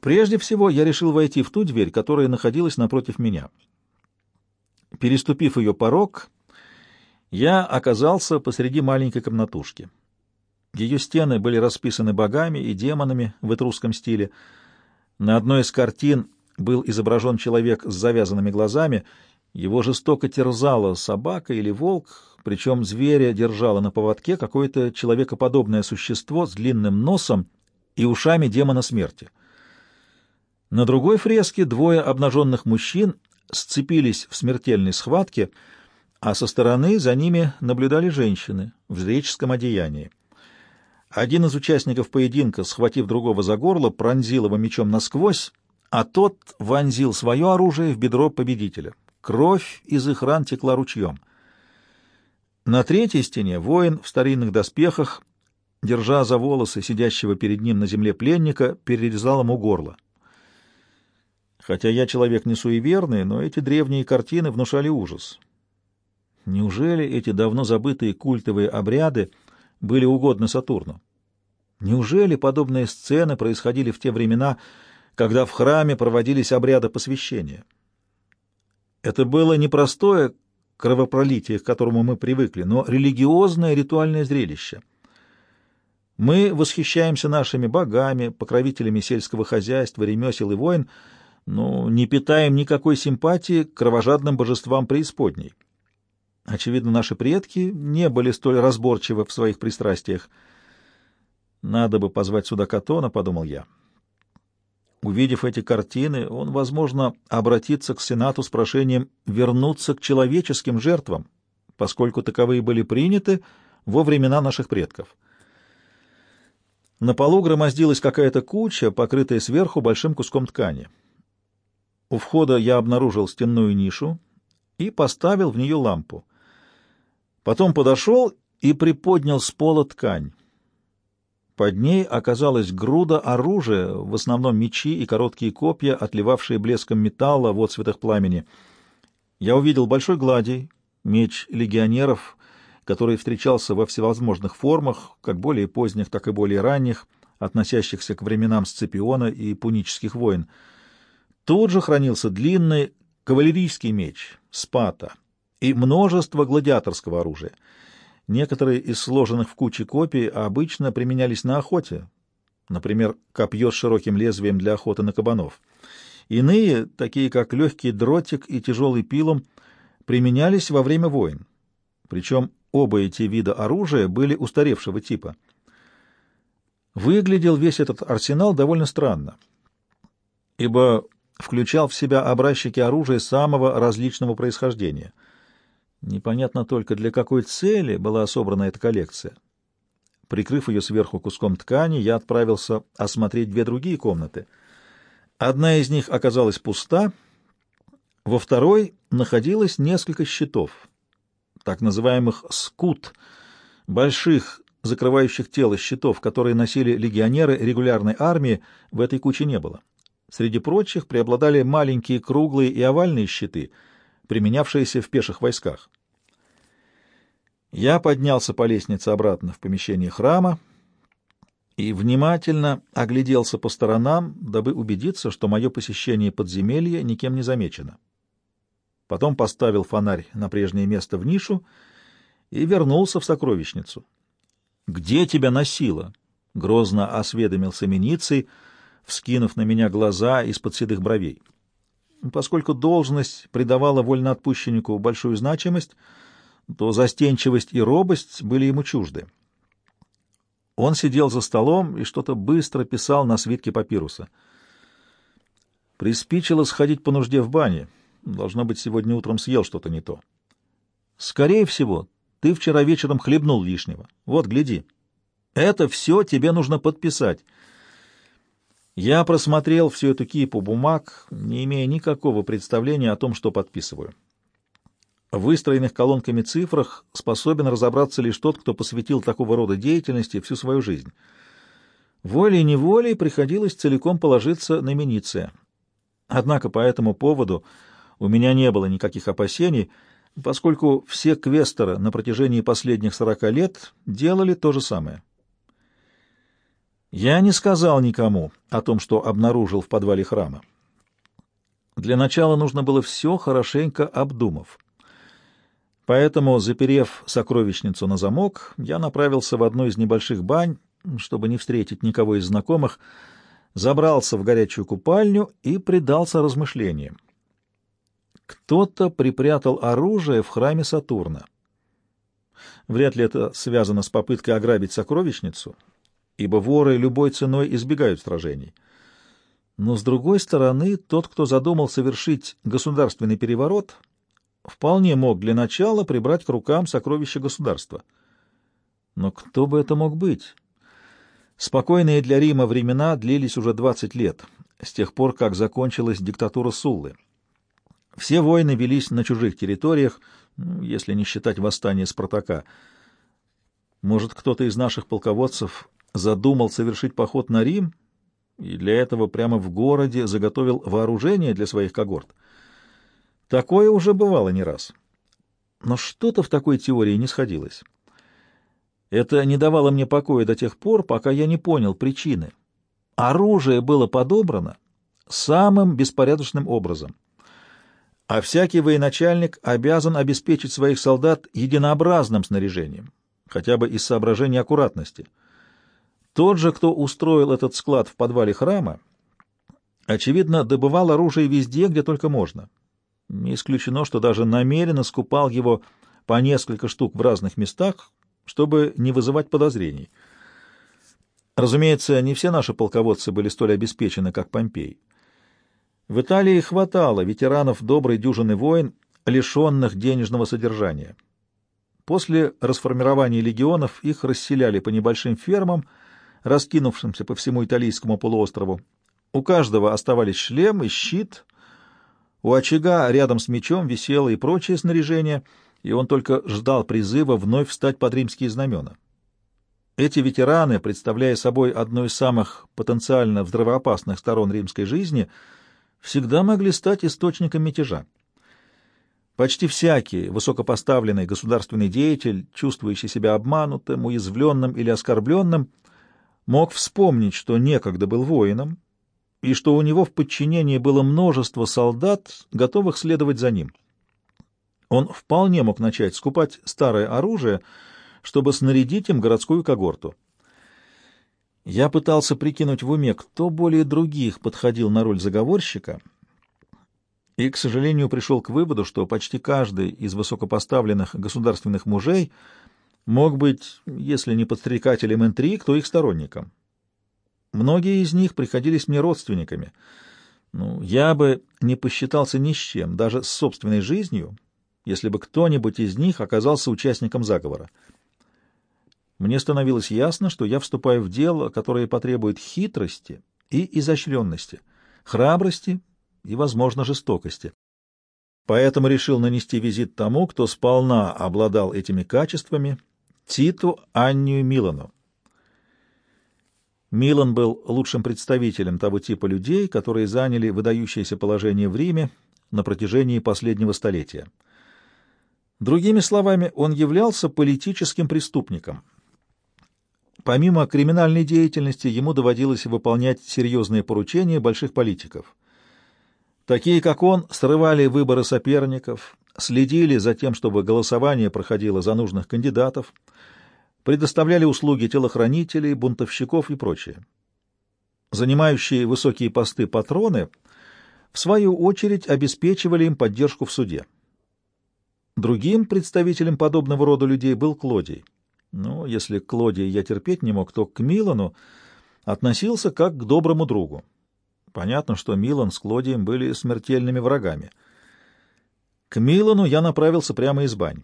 Прежде всего, я решил войти в ту дверь, которая находилась напротив меня. Переступив ее порог, я оказался посреди маленькой комнатушки. Ее стены были расписаны богами и демонами в этрусском стиле. На одной из картин был изображен человек с завязанными глазами. Его жестоко терзала собака или волк, причем зверя держало на поводке какое-то человекоподобное существо с длинным носом и ушами демона смерти. На другой фреске двое обнаженных мужчин сцепились в смертельной схватке, а со стороны за ними наблюдали женщины в жреческом одеянии. Один из участников поединка, схватив другого за горло, пронзил его мечом насквозь, а тот вонзил свое оружие в бедро победителя. Кровь из их ран текла ручьем. На третьей стене воин в старинных доспехах, держа за волосы сидящего перед ним на земле пленника, перерезал ему горло. Хотя я человек не суеверный, но эти древние картины внушали ужас. Неужели эти давно забытые культовые обряды были угодны Сатурну? Неужели подобные сцены происходили в те времена, когда в храме проводились обряды посвящения? Это было непростое кровопролитие, к которому мы привыкли, но религиозное ритуальное зрелище. Мы восхищаемся нашими богами, покровителями сельского хозяйства, ремесел и войн, но не питаем никакой симпатии к кровожадным божествам преисподней. Очевидно, наши предки не были столь разборчивы в своих пристрастиях. «Надо бы позвать сюда Катона», — подумал я. Увидев эти картины, он, возможно, обратится к Сенату с прошением вернуться к человеческим жертвам, поскольку таковые были приняты во времена наших предков. На полу громоздилась какая-то куча, покрытая сверху большим куском ткани. У входа я обнаружил стенную нишу и поставил в нее лампу. Потом подошел и приподнял с пола ткань. Под ней оказалась груда оружия, в основном мечи и короткие копья, отливавшие блеском металла в отцветах пламени. Я увидел большой гладий, меч легионеров, который встречался во всевозможных формах, как более поздних, так и более ранних, относящихся к временам Сципиона и пунических войн. Тут же хранился длинный кавалерийский меч, спата, и множество гладиаторского оружия. Некоторые из сложенных в куче копий обычно применялись на охоте, например, копье с широким лезвием для охоты на кабанов. Иные, такие как легкий дротик и тяжелый пилум, применялись во время войн. Причем оба эти вида оружия были устаревшего типа. Выглядел весь этот арсенал довольно странно, ибо включал в себя образчики оружия самого различного происхождения. Непонятно только, для какой цели была собрана эта коллекция. Прикрыв ее сверху куском ткани, я отправился осмотреть две другие комнаты. Одна из них оказалась пуста, во второй находилось несколько щитов, так называемых «скут», больших, закрывающих тело щитов, которые носили легионеры регулярной армии, в этой куче не было. Среди прочих преобладали маленькие круглые и овальные щиты, применявшиеся в пеших войсках. Я поднялся по лестнице обратно в помещение храма и внимательно огляделся по сторонам, дабы убедиться, что мое посещение подземелья никем не замечено. Потом поставил фонарь на прежнее место в нишу и вернулся в сокровищницу. «Где тебя носило?» — грозно осведомился Миницей — вскинув на меня глаза из-под седых бровей. Поскольку должность придавала вольноотпущеннику большую значимость, то застенчивость и робость были ему чужды. Он сидел за столом и что-то быстро писал на свитке папируса. Приспичило сходить по нужде в бане. Должно быть, сегодня утром съел что-то не то. Скорее всего, ты вчера вечером хлебнул лишнего. Вот, гляди. Это все тебе нужно подписать. Я просмотрел всю эту кипу бумаг, не имея никакого представления о том, что подписываю. В выстроенных колонками цифрах способен разобраться лишь тот, кто посвятил такого рода деятельности всю свою жизнь. Волей-неволей приходилось целиком положиться на Миниция. Однако по этому поводу у меня не было никаких опасений, поскольку все квесторы на протяжении последних сорока лет делали то же самое. Я не сказал никому о том, что обнаружил в подвале храма. Для начала нужно было все хорошенько обдумав. Поэтому, заперев сокровищницу на замок, я направился в одну из небольших бань, чтобы не встретить никого из знакомых, забрался в горячую купальню и предался размышлениям. Кто-то припрятал оружие в храме Сатурна. Вряд ли это связано с попыткой ограбить сокровищницу, ибо воры любой ценой избегают сражений. Но, с другой стороны, тот, кто задумал совершить государственный переворот, вполне мог для начала прибрать к рукам сокровища государства. Но кто бы это мог быть? Спокойные для Рима времена длились уже 20 лет, с тех пор, как закончилась диктатура Суллы. Все войны велись на чужих территориях, ну, если не считать восстание Спартака. Может, кто-то из наших полководцев задумал совершить поход на Рим и для этого прямо в городе заготовил вооружение для своих когорт? Такое уже бывало не раз. Но что-то в такой теории не сходилось. Это не давало мне покоя до тех пор, пока я не понял причины. Оружие было подобрано самым беспорядочным образом — а всякий военачальник обязан обеспечить своих солдат единообразным снаряжением, хотя бы из соображений аккуратности. Тот же, кто устроил этот склад в подвале храма, очевидно, добывал оружие везде, где только можно. Не исключено, что даже намеренно скупал его по несколько штук в разных местах, чтобы не вызывать подозрений. Разумеется, не все наши полководцы были столь обеспечены, как Помпей. В Италии хватало ветеранов доброй дюжины войн, лишенных денежного содержания. После расформирования легионов их расселяли по небольшим фермам, раскинувшимся по всему италийскому полуострову. У каждого оставались шлем и щит, у очага рядом с мечом висело и прочее снаряжение, и он только ждал призыва вновь встать под римские знамена. Эти ветераны, представляя собой одну из самых потенциально взрывоопасных сторон римской жизни — всегда могли стать источником мятежа. Почти всякий высокопоставленный государственный деятель, чувствующий себя обманутым, уязвленным или оскорбленным, мог вспомнить, что некогда был воином, и что у него в подчинении было множество солдат, готовых следовать за ним. Он вполне мог начать скупать старое оружие, чтобы снарядить им городскую когорту. Я пытался прикинуть в уме, кто более других подходил на роль заговорщика, и, к сожалению, пришел к выводу, что почти каждый из высокопоставленных государственных мужей мог быть, если не подстрекателем интриг, то их сторонником. Многие из них приходились мне родственниками. Ну, я бы не посчитался ни с чем, даже с собственной жизнью, если бы кто-нибудь из них оказался участником заговора. Мне становилось ясно, что я вступаю в дело, которое потребует хитрости и изощренности, храбрости и, возможно, жестокости. Поэтому решил нанести визит тому, кто сполна обладал этими качествами, Титу Аннию Милану. Милан был лучшим представителем того типа людей, которые заняли выдающееся положение в Риме на протяжении последнего столетия. Другими словами, он являлся политическим преступником — Помимо криминальной деятельности, ему доводилось выполнять серьезные поручения больших политиков. Такие, как он, срывали выборы соперников, следили за тем, чтобы голосование проходило за нужных кандидатов, предоставляли услуги телохранителей, бунтовщиков и прочее. Занимающие высокие посты патроны, в свою очередь, обеспечивали им поддержку в суде. Другим представителем подобного рода людей был Клодий. Но если к Клодии я терпеть не мог, то к Милану относился как к доброму другу. Понятно, что Милан с Клодием были смертельными врагами. К Милану я направился прямо из бань.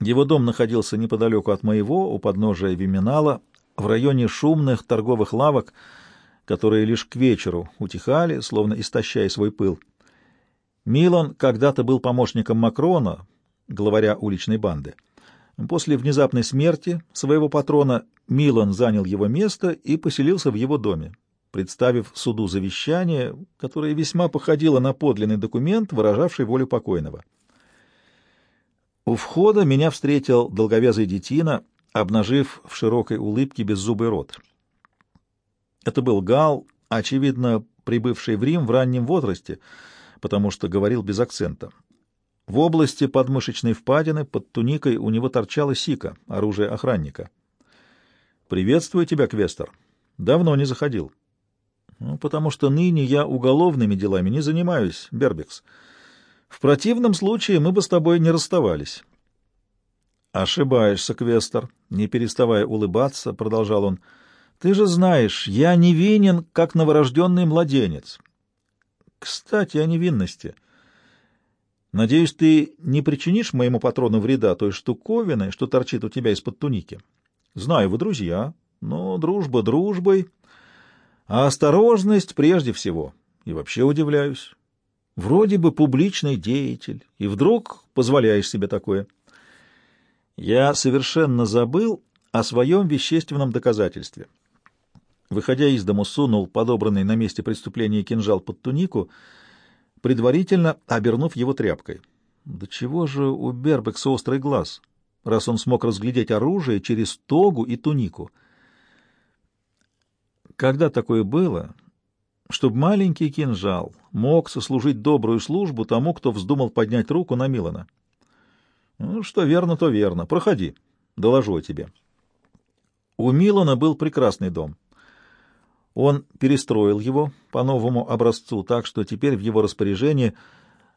Его дом находился неподалеку от моего, у подножия Виминала, в районе шумных торговых лавок, которые лишь к вечеру утихали, словно истощая свой пыл. Милан когда-то был помощником Макрона, главаря уличной банды. После внезапной смерти своего патрона Милан занял его место и поселился в его доме, представив суду завещание, которое весьма походило на подлинный документ, выражавший волю покойного. У входа меня встретил долговязый детина, обнажив в широкой улыбке беззубый рот. Это был Гал, очевидно, прибывший в Рим в раннем возрасте, потому что говорил без акцента. В области подмышечной впадины под туникой у него торчала сика, оружие охранника. «Приветствую тебя, Квестер. Давно не заходил». «Ну, потому что ныне я уголовными делами не занимаюсь, Бербикс. В противном случае мы бы с тобой не расставались». «Ошибаешься, Квестер», — не переставая улыбаться, продолжал он. «Ты же знаешь, я невинен, как новорожденный младенец». «Кстати, о невинности». Надеюсь, ты не причинишь моему патрону вреда той штуковиной, что торчит у тебя из-под туники. Знаю, вы друзья, но дружба дружбой, а осторожность прежде всего. И вообще удивляюсь. Вроде бы публичный деятель, и вдруг позволяешь себе такое. Я совершенно забыл о своем вещественном доказательстве. Выходя из дому, сунул подобранный на месте преступления кинжал под тунику — предварительно обернув его тряпкой. Да чего же у Бербекса острый глаз, раз он смог разглядеть оружие через тогу и тунику? Когда такое было, чтобы маленький кинжал мог сослужить добрую службу тому, кто вздумал поднять руку на Милана? Ну, что верно, то верно. Проходи, доложу о тебе. У Милана был прекрасный дом. Он перестроил его по новому образцу так, что теперь в его распоряжении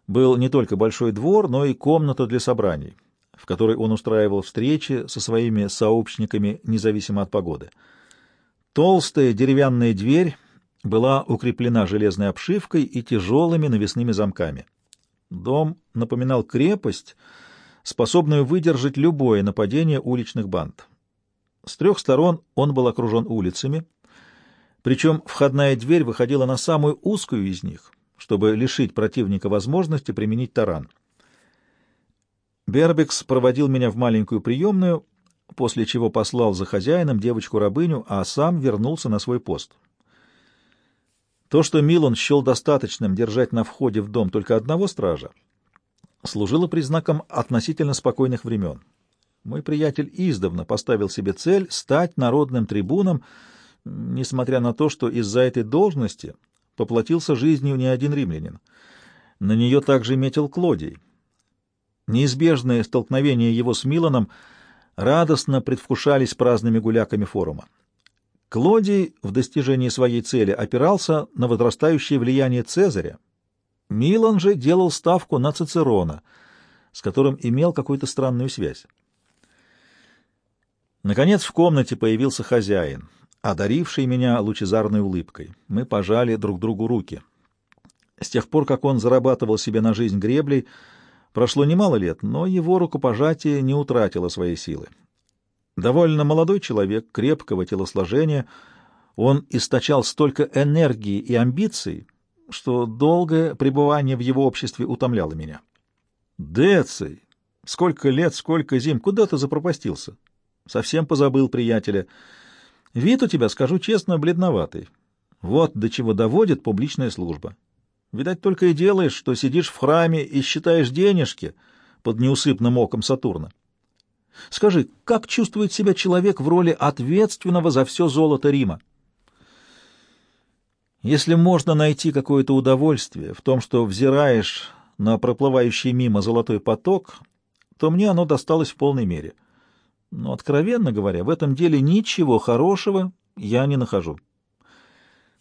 был не только большой двор, но и комната для собраний, в которой он устраивал встречи со своими сообщниками независимо от погоды. Толстая деревянная дверь была укреплена железной обшивкой и тяжелыми навесными замками. Дом напоминал крепость, способную выдержать любое нападение уличных банд. С трех сторон он был окружен улицами — причем входная дверь выходила на самую узкую из них, чтобы лишить противника возможности применить таран. Бербекс проводил меня в маленькую приемную, после чего послал за хозяином девочку-рабыню, а сам вернулся на свой пост. То, что Милон счел достаточным держать на входе в дом только одного стража, служило признаком относительно спокойных времен. Мой приятель издавна поставил себе цель стать народным трибуном, несмотря на то, что из-за этой должности поплатился жизнью не один римлянин. На нее также метил Клодий. Неизбежные столкновения его с Миланом радостно предвкушались праздными гуляками форума. Клодий в достижении своей цели опирался на возрастающее влияние Цезаря. Милан же делал ставку на Цицерона, с которым имел какую-то странную связь. Наконец в комнате появился хозяин — одаривший меня лучезарной улыбкой. Мы пожали друг другу руки. С тех пор, как он зарабатывал себе на жизнь греблей, прошло немало лет, но его рукопожатие не утратило своей силы. Довольно молодой человек, крепкого телосложения, он источал столько энергии и амбиций, что долгое пребывание в его обществе утомляло меня. «Деций! Сколько лет, сколько зим! Куда ты запропастился?» «Совсем позабыл приятеля». Вид у тебя, скажу честно, бледноватый. Вот до чего доводит публичная служба. Видать, только и делаешь, что сидишь в храме и считаешь денежки под неусыпным оком Сатурна. Скажи, как чувствует себя человек в роли ответственного за все золото Рима? Если можно найти какое-то удовольствие в том, что взираешь на проплывающий мимо золотой поток, то мне оно досталось в полной мере — но, откровенно говоря, в этом деле ничего хорошего я не нахожу.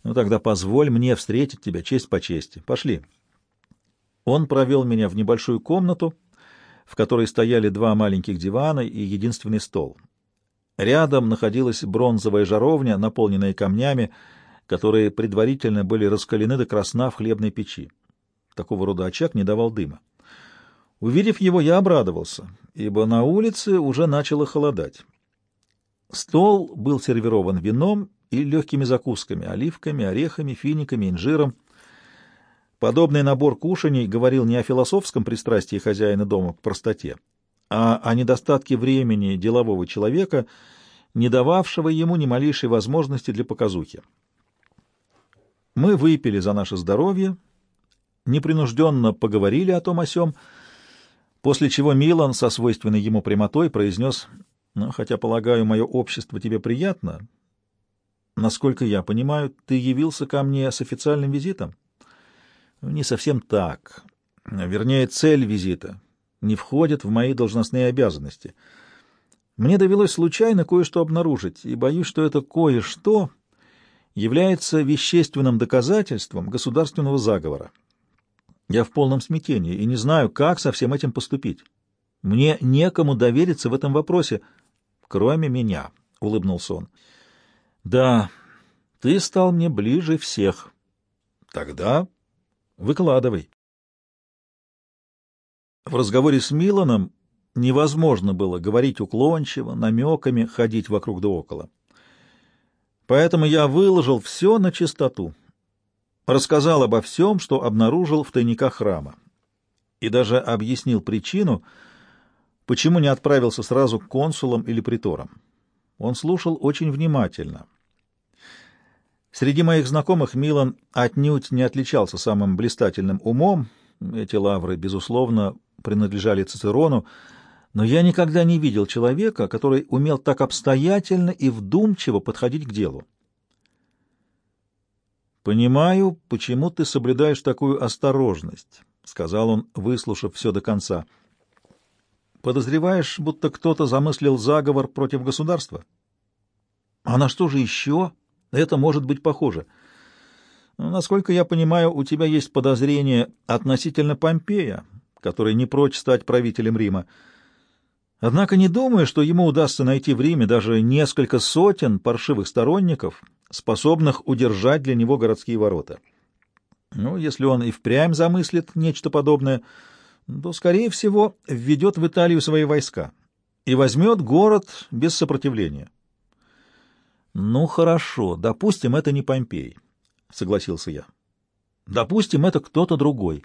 Ну тогда позволь мне встретить тебя честь по чести. Пошли. Он провел меня в небольшую комнату, в которой стояли два маленьких дивана и единственный стол. Рядом находилась бронзовая жаровня, наполненная камнями, которые предварительно были раскалены до красна в хлебной печи. Такого рода очаг не давал дыма. Увидев его, я обрадовался, ибо на улице уже начало холодать. Стол был сервирован вином и легкими закусками — оливками, орехами, финиками, инжиром. Подобный набор кушаний говорил не о философском пристрастии хозяина дома к простоте, а о недостатке времени делового человека, не дававшего ему ни малейшей возможности для показухи. Мы выпили за наше здоровье, непринужденно поговорили о том о сём, После чего Милан со свойственной ему прямотой произнес, «Ну, хотя, полагаю, мое общество тебе приятно, Насколько я понимаю, ты явился ко мне с официальным визитом? Не совсем так. Вернее, цель визита не входит в мои должностные обязанности. Мне довелось случайно кое-что обнаружить, и боюсь, что это кое-что является вещественным доказательством государственного заговора. Я в полном смятении и не знаю, как со всем этим поступить. Мне некому довериться в этом вопросе, кроме меня, — улыбнулся он. — Да, ты стал мне ближе всех. — Тогда выкладывай. В разговоре с Миланом невозможно было говорить уклончиво, намеками, ходить вокруг да около. Поэтому я выложил все на чистоту, рассказал обо всем, что обнаружил в тайниках храма, и даже объяснил причину, почему не отправился сразу к консулам или приторам. Он слушал очень внимательно. Среди моих знакомых Милан отнюдь не отличался самым блистательным умом, эти лавры, безусловно, принадлежали Цицерону, но я никогда не видел человека, который умел так обстоятельно и вдумчиво подходить к делу. «Понимаю, почему ты соблюдаешь такую осторожность», — сказал он, выслушав все до конца. «Подозреваешь, будто кто-то замыслил заговор против государства?» «А на что же еще это может быть похоже?» «Насколько я понимаю, у тебя есть подозрение относительно Помпея, который не прочь стать правителем Рима. Однако не думаю, что ему удастся найти в Риме даже несколько сотен паршивых сторонников, способных удержать для него городские ворота. Ну, если он и впрямь замыслит нечто подобное, то, скорее всего, введет в Италию свои войска и возьмет город без сопротивления. «Ну, хорошо, допустим, это не Помпей», — согласился я. «Допустим, это кто-то другой».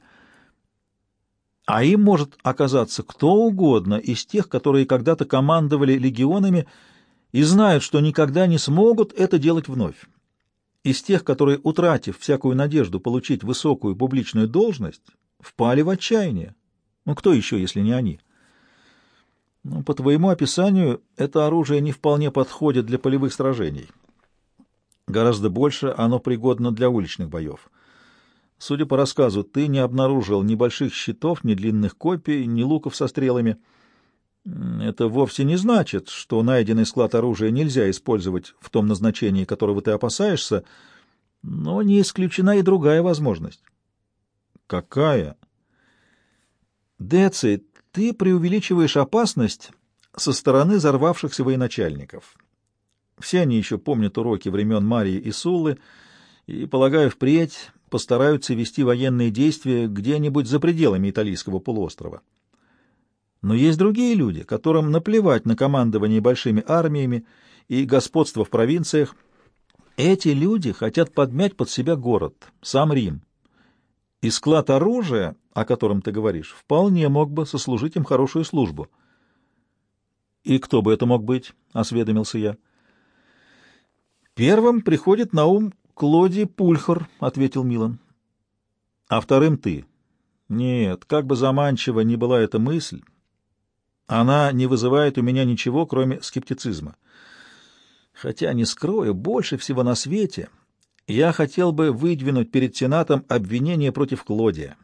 А им может оказаться кто угодно из тех, которые когда-то командовали легионами и знают, что никогда не смогут это делать вновь. Из тех, которые, утратив всякую надежду получить высокую публичную должность, впали в отчаяние. Ну, кто еще, если не они? Ну, по твоему описанию, это оружие не вполне подходит для полевых сражений. Гораздо больше оно пригодно для уличных боев. Судя по рассказу, ты не обнаружил ни больших щитов, ни длинных копий, ни луков со стрелами — это вовсе не значит, что найденный склад оружия нельзя использовать в том назначении, которого ты опасаешься, но не исключена и другая возможность. Какая? Деци, ты преувеличиваешь опасность со стороны взорвавшихся военачальников. Все они еще помнят уроки времен Марии и Суллы, и, полагаю, впредь постараются вести военные действия где-нибудь за пределами Италийского полуострова. Но есть другие люди, которым наплевать на командование большими армиями и господство в провинциях. Эти люди хотят подмять под себя город, сам Рим. И склад оружия, о котором ты говоришь, вполне мог бы сослужить им хорошую службу. «И кто бы это мог быть?» — осведомился я. «Первым приходит на ум Клоди Пульхар», — ответил Милан. «А вторым ты». «Нет, как бы заманчива ни была эта мысль, она не вызывает у меня ничего, кроме скептицизма. Хотя, не скрою, больше всего на свете я хотел бы выдвинуть перед Сенатом обвинение против Клодия.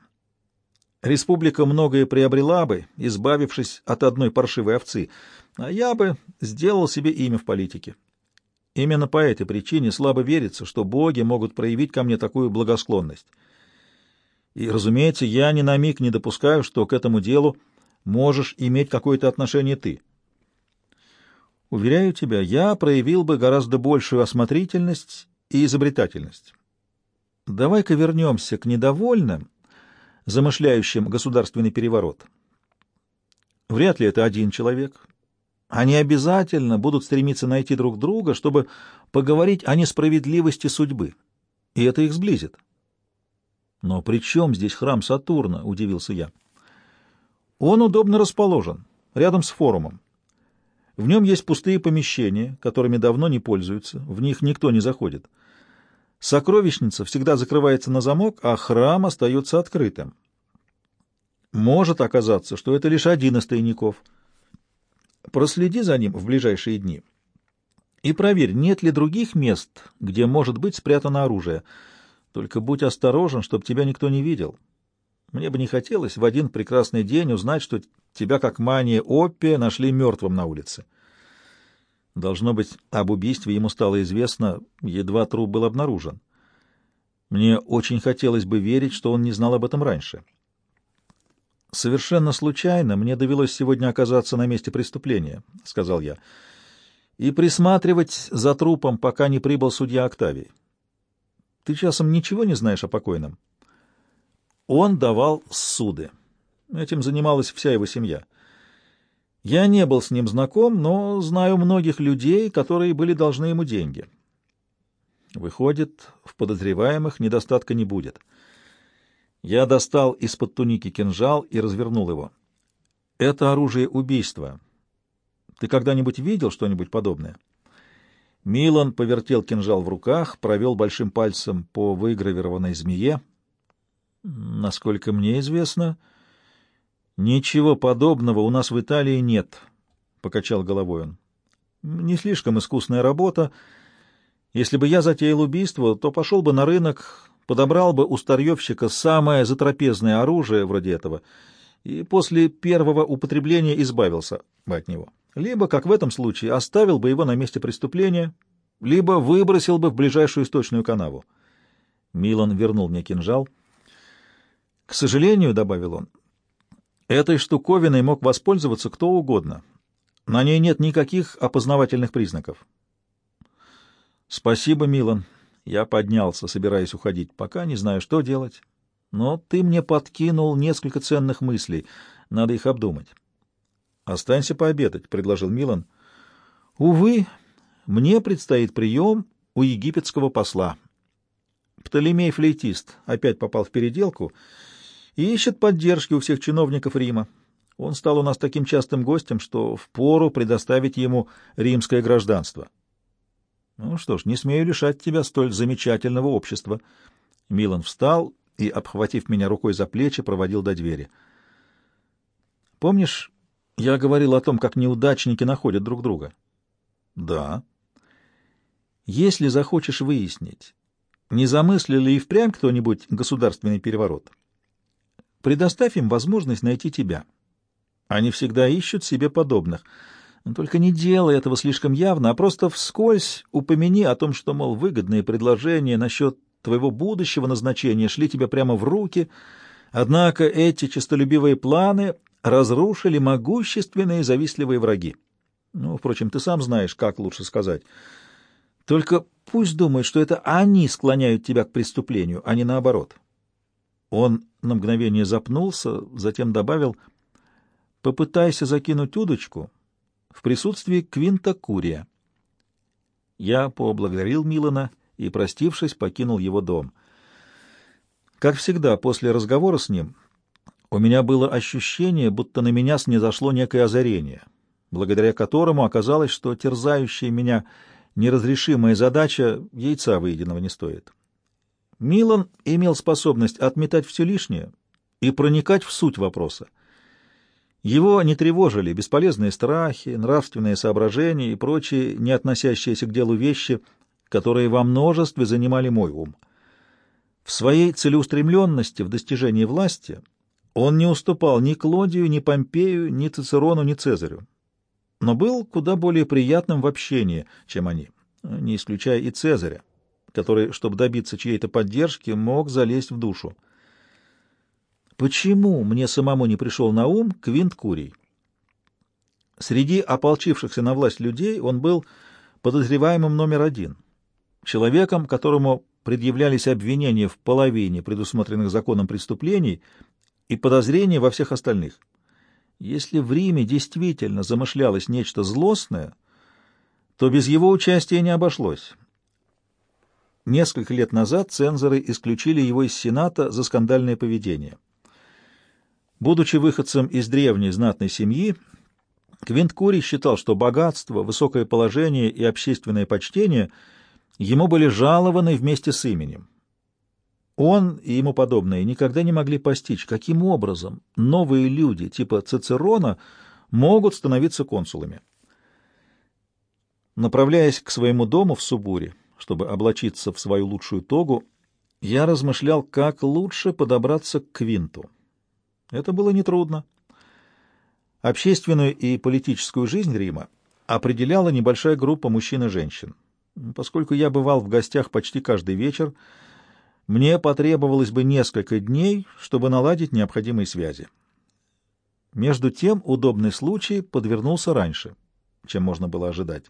Республика многое приобрела бы, избавившись от одной паршивой овцы, а я бы сделал себе имя в политике. Именно по этой причине слабо верится, что боги могут проявить ко мне такую благосклонность. И, разумеется, я ни на миг не допускаю, что к этому делу можешь иметь какое-то отношение ты. Уверяю тебя, я проявил бы гораздо большую осмотрительность и изобретательность. Давай-ка вернемся к недовольным, замышляющим государственный переворот. Вряд ли это один человек. Они обязательно будут стремиться найти друг друга, чтобы поговорить о несправедливости судьбы, и это их сблизит. Но при чем здесь храм Сатурна, удивился я. Он удобно расположен, рядом с форумом. В нем есть пустые помещения, которыми давно не пользуются, в них никто не заходит. Сокровищница всегда закрывается на замок, а храм остается открытым. Может оказаться, что это лишь один из тайников. Проследи за ним в ближайшие дни. И проверь, нет ли других мест, где может быть спрятано оружие. Только будь осторожен, чтобы тебя никто не видел. Мне бы не хотелось в один прекрасный день узнать, что тебя, как мания Оппия, нашли мертвым на улице. Должно быть, об убийстве ему стало известно, едва труп был обнаружен. Мне очень хотелось бы верить, что он не знал об этом раньше. «Совершенно случайно мне довелось сегодня оказаться на месте преступления», — сказал я, — «и присматривать за трупом, пока не прибыл судья Октавий. Ты часом ничего не знаешь о покойном?» Он давал суды. Этим занималась вся его семья. Я не был с ним знаком, но знаю многих людей, которые были должны ему деньги. Выходит, в подозреваемых недостатка не будет. Я достал из-под туники кинжал и развернул его. Это оружие убийства. Ты когда-нибудь видел что-нибудь подобное? Милан повертел кинжал в руках, провел большим пальцем по выгравированной змее. Насколько мне известно, ничего подобного у нас в Италии нет, — покачал головой он. Не слишком искусная работа. Если бы я затеял убийство, то пошел бы на рынок, подобрал бы у старьевщика самое затрапезное оружие вроде этого и после первого употребления избавился бы от него. Либо, как в этом случае, оставил бы его на месте преступления, либо выбросил бы в ближайшую источную канаву. Милан вернул мне кинжал. К сожалению, — добавил он, — этой штуковиной мог воспользоваться кто угодно. На ней нет никаких опознавательных признаков. — Спасибо, Милан, я поднялся, собираясь уходить, пока не знаю, что делать. Но ты мне подкинул несколько ценных мыслей. Надо их обдумать. «Останься пообедать», — предложил Милан. «Увы, мне предстоит прием у египетского посла. Птолемей-флейтист опять попал в переделку и ищет поддержки у всех чиновников Рима. Он стал у нас таким частым гостем, что впору предоставить ему римское гражданство». Ну что ж, не смею лишать тебя столь замечательного общества. Милан встал и, обхватив меня рукой за плечи, проводил до двери. Помнишь, я говорил о том, как неудачники находят друг друга? Да. Если захочешь выяснить, не замыслил ли и впрямь кто-нибудь государственный переворот, предоставь им возможность найти тебя. Они всегда ищут себе подобных — только не делай этого слишком явно, а просто вскользь упомяни о том, что, мол, выгодные предложения насчет твоего будущего назначения шли тебе прямо в руки, однако эти честолюбивые планы разрушили могущественные завистливые враги. Ну, впрочем, ты сам знаешь, как лучше сказать. Только пусть думают, что это они склоняют тебя к преступлению, а не наоборот. Он на мгновение запнулся, затем добавил, «Попытайся закинуть удочку» в присутствии Квинта Курия. Я поблагодарил Милана и, простившись, покинул его дом. Как всегда, после разговора с ним у меня было ощущение, будто на меня снизошло некое озарение, благодаря которому оказалось, что терзающая меня неразрешимая задача яйца выеденного не стоит. Милан имел способность отметать все лишнее и проникать в суть вопроса. Его не тревожили бесполезные страхи, нравственные соображения и прочие, не относящиеся к делу вещи, которые во множестве занимали мой ум. В своей целеустремленности в достижении власти он не уступал ни Клодию, ни Помпею, ни Цицерону, ни Цезарю, но был куда более приятным в общении, чем они, не исключая и Цезаря, который, чтобы добиться чьей-то поддержки, мог залезть в душу. Почему мне самому не пришел на ум Квинт Курий? Среди ополчившихся на власть людей он был подозреваемым номер один, человеком, которому предъявлялись обвинения в половине предусмотренных законом преступлений и подозрения во всех остальных. Если в Риме действительно замышлялось нечто злостное, то без его участия не обошлось. Несколько лет назад цензоры исключили его из Сената за скандальное поведение. Будучи выходцем из древней знатной семьи, Квинт Курий считал, что богатство, высокое положение и общественное почтение ему были жалованы вместе с именем. Он и ему подобные никогда не могли постичь, каким образом новые люди типа Цицерона могут становиться консулами. Направляясь к своему дому в Субуре, чтобы облачиться в свою лучшую тогу, я размышлял, как лучше подобраться к Квинту. Это было нетрудно. Общественную и политическую жизнь Рима определяла небольшая группа мужчин и женщин. Поскольку я бывал в гостях почти каждый вечер, мне потребовалось бы несколько дней, чтобы наладить необходимые связи. Между тем удобный случай подвернулся раньше, чем можно было ожидать.